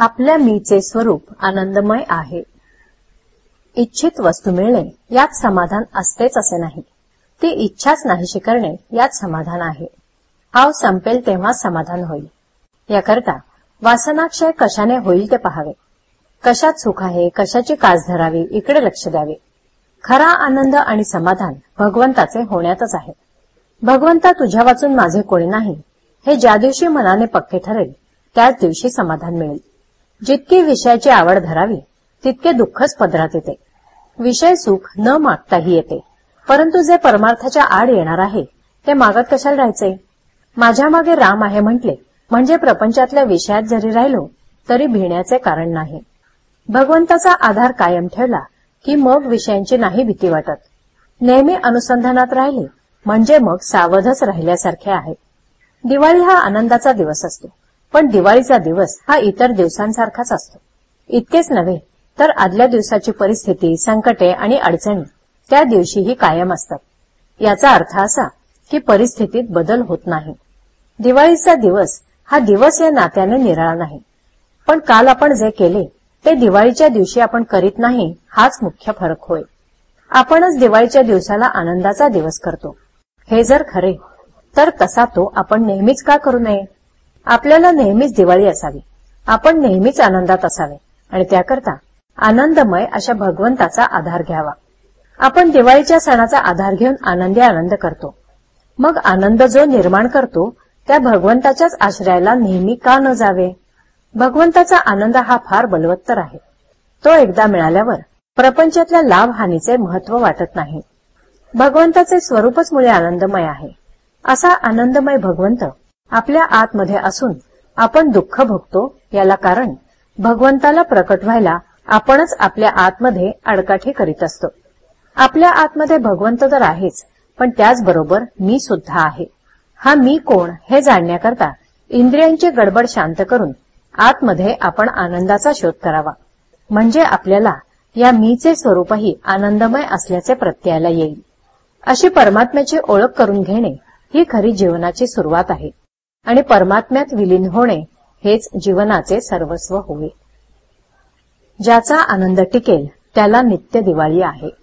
आपल्या मीचे स्वरूप आनंदमय आहे. इच्छित वस्तू मिळणे यात समाधान असतेच असे नाही. ती इच्छाच नाहीशी करणे यात समाधान आहे. हाव संपेल तेव्हा समाधान होईल. याकरता वासनाक्षय कशाने होईल ते पहावे. कशात सुख आहे कशाची कास धरावी इकडे लक्ष द्यावे. खरा आनंद आणि समाधान भगवंताचे होण्यातच आहे. भगवंता तुझ्या वाचून माझे कोणी नाही हे ज्या दिवशी मनाने पक्के ठरेल त्याच दिवशी समाधान मिळेल. जितकी विषयाची आवड धरावी तितके दुःखच पदरात येते. विषय सुख न मागताही येते. परंतु जे परमार्थाच्या आड येणार आहे ते मागत कशाला राहायचे माझ्या मागे राम आहे म्हटले म्हणजे प्रपंचातल्या विषयात जरी राहिलो तरी भिण्याचे कारण नाही. भगवंताचा आधार कायम ठेवला की मग विषयांची नाही भीती वाटत. नेहमी अनुसंधानात राहिले म्हणजे मग सावधच राहिल्यासारखे आहे. दिवाळी हा आनंदाचा दिवस असतो. पण दिवाळीचा दिवस हा इतर दिवसांसारखाच असतो. इतकेच नव्हे तर आदल्या दिवसाची परिस्थिती संकटे आणि अडचणी त्या दिवशीही कायम असतात. याचा अर्थ असा की परिस्थितीत बदल होत नाही. दिवाळीचा दिवस हा दिवस या नात्याने निराळा नाही. पण काल आपण जे केले ते दिवाळीच्या दिवशी आपण करीत नाही हाच मुख्य फरक होय. आपणच दिवाळीच्या दिवसाला आनंदाचा दिवस करतो. हे जर खरे तर तसा तो आपण नेहमीच का करू नये? आपल्याला नेहमीच दिवाळी असावी. आपण नेहमीच आनंदात असावे. आणि त्याकरता आनंदमय अशा भगवंताचा आधार घ्यावा. आपण दिवाळीच्या सणाचा आधार घेऊन आनंदी आनंद करतो. मग आनंद जो निर्माण करतो त्या भगवंताच्याच आश्रयाला नेहमी का न जावे? भगवंताचा आनंद हा फार बलवत्तर आहे. तो एकदा मिळाल्यावर प्रपंचातल्या लाभ हानीचे महत्त्व वाटत नाही. भगवंताचे स्वरूपच मुळे आनंदमय आहे. असा आनंदमय भगवंत आपल्या आतमध्ये असून आपण दुःख भोगतो याला कारण भगवंताला प्रकट व्हायला आपणच आपल्या आतमध्ये अडकाठी करीत असतो. आपल्या आतमध्ये भगवंत तर आहेच पण त्याचबरोबर मी सुद्धा आहे. हा मी कोण हे जाणण्याकरता इंद्रियांची गडबड शांत करून आतमध्ये आपण आनंदाचा शोध करावा. म्हणजे आपल्याला या मीचे स्वरूपही आनंदमय असल्याचे प्रत्ययाला येईल. अशी परमात्म्याची ओळख करून घेणे ही खरी जीवनाची सुरुवात आहे. आणि परमात्म्यात विलीन होणे हेच जीवनाचे सर्वस्व होय. ज्याचा आनंद टिकेल त्याला नित्य दिवाळी आहे.